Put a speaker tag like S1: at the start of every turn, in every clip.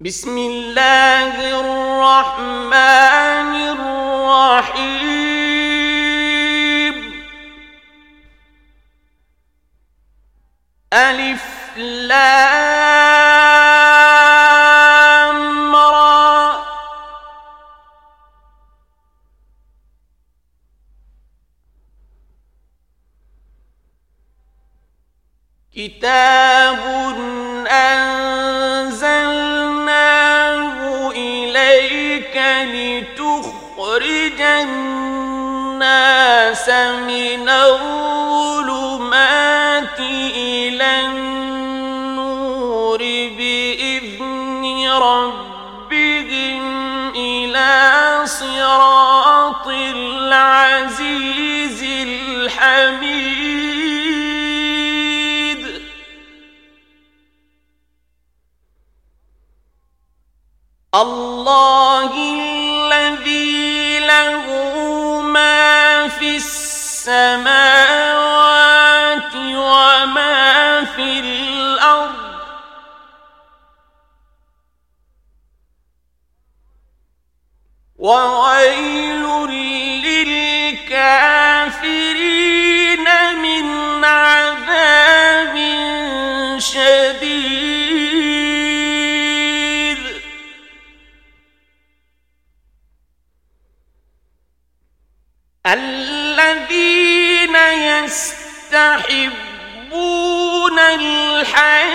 S1: بسم اللہ الرحمن الرحیم ألف لام را. کتاب أنزل إليك لتخرج الناس من الظلمات إلى النور بإذن ربهم إلى صراط العزيز الحميد. السماوات وما في الأرض. وويل للكافرين من عذاب شديد. اللہ الذين يستحبون الحياة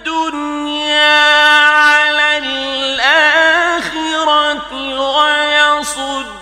S1: الدنيا على الآخرة ويصدون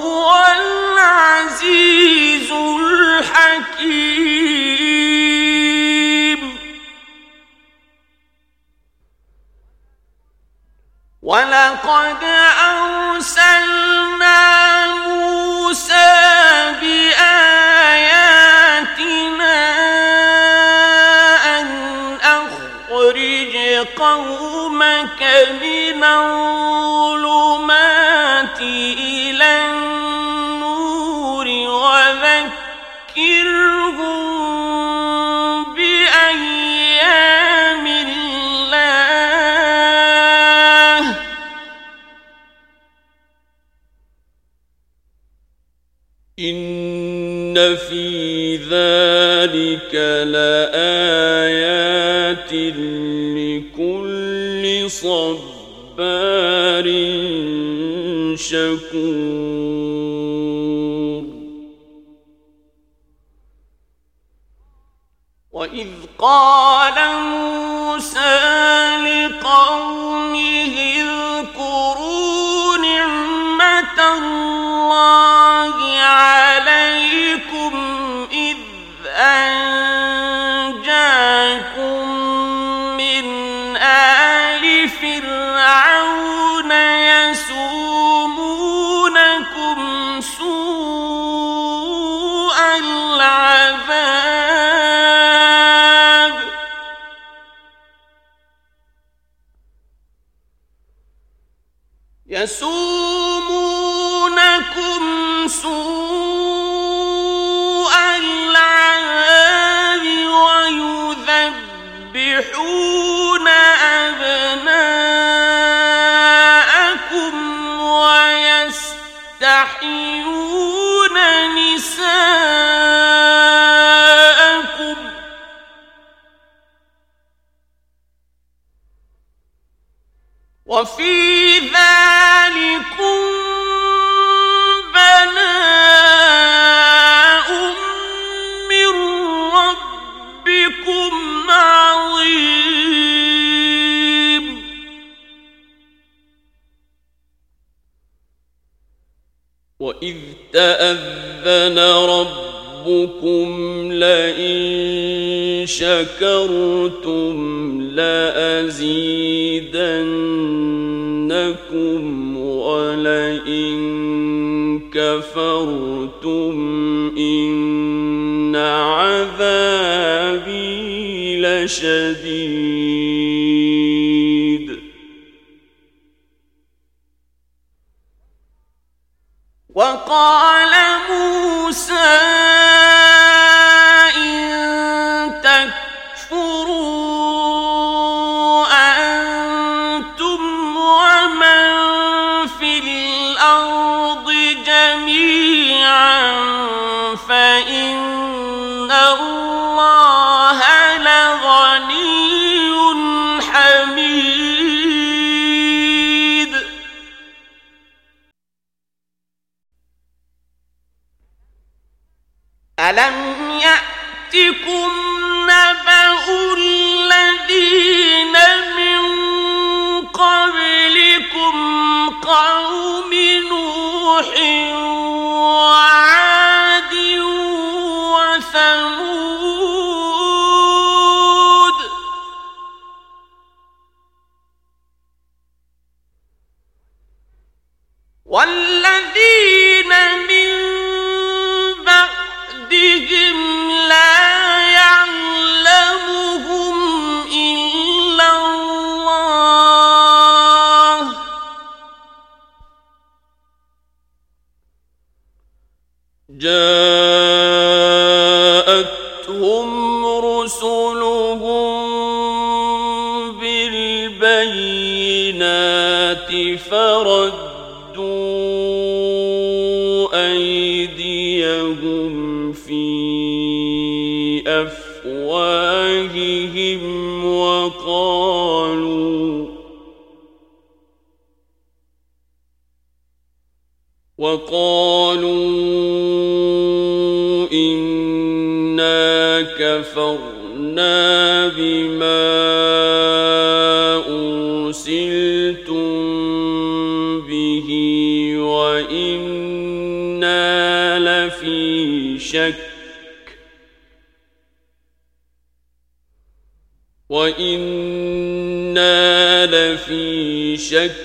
S1: وَلَقَدْ أَرْسَلْنَا مُوسَى بِآيَاتِنَا أَنْ أَخْرِجْ قَوْمَكَ مِنَ الظُّلُمَاتِ ان في ذلك لآيات لكل صبار شكور وإذ قال موسى لقومه وفي ذلكم بلاء من ربكم عظيم. وإذ تأذن ربكم لئن شكرتم لأزيدنكم ولئن كفرتم إن عذابي لشديد وقال حميد والذين من بعدهم لا يعلمهم إلا الله. جاءتهم رسلهم بالبينات فرد ردوا أيديهم في أفواههم وقالوا وقالوا إنا كفرنا بما أرسل وإنا لفي شك وإنا لفي شك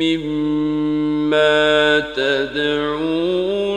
S1: مما تدعوننا